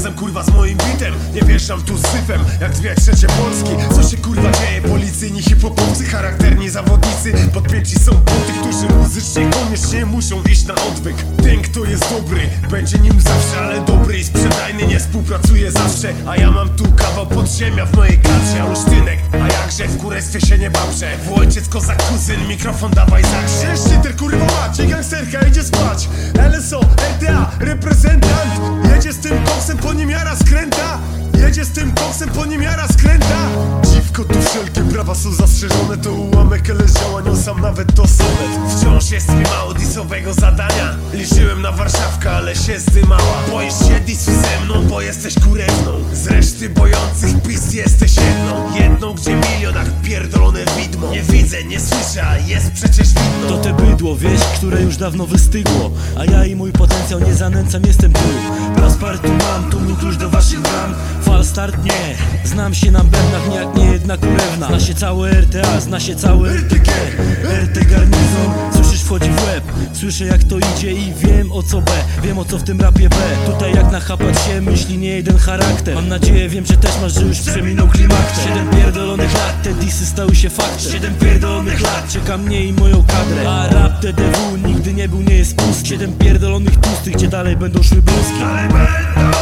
Razem kurwa z moim bitem. Nie wjeżdżam tu z syfem jak dwie trzecie Polski. Co się kurwa dzieje? Policyjni hip-hopowcy Charakterni zawodnicy. Podpięci są po tych, którzy muzycznie koniecznie muszą iść na odwyk. Ten kto jest dobry Będzie nim zawsze, ale dobry i sprzedajny Nie współpracuje zawsze. A ja mam tu kawał podziemia w mojej klacie Olsztynek, a jakże w kurestwie się nie babrze W ojciec kozak kuzyn, mikrofon dawaj zagrze Szczyter kurwa macie, gangsterka idzie spać. LSO, Koksem, po nim jara skręta. Dziwko, tu wszelkie prawa są zastrzeżone. To ułamek, ale z działań on sam nawet to Wciąż jest mi mało disowego zadania. Liczyłem na Warszawkę, ale się zdymała. Boisz się disu ze mną, bo jesteś kurewną. Z reszty bojących pis jesteś jedną. Jedną, gdzie milion jak pierdolone widmo. Nie widzę, nie słyszę, jest przecież widno. To te bydło, wieś, które już dawno wystygło. A ja i mój potencjał nie zanęcam, jestem tu. Paspartu mam, tu mój klucz do waszych bram Fal start nie, znam się na bębnach nie jak nie jedna kurewna Zna się całe RTA, zna się cały RTG RT garnizon, wchodzi w łeb Słyszę jak to idzie i wiem o co B. Wiem o co w tym rapie B. Tutaj jak nachapać się myśli nie jeden charakter. Mam nadzieję, wiem, że też masz, że już przeminął klimakter. Siedem pierdolonych lat, te disy stały się faktem. Siedem pierdolonych lat, czeka mnie i moją kadrę. A rap TDW nigdy nie był, nie jest pusty. Siedem pierdolonych tłustych, gdzie dalej będą szły bluzki Ale będą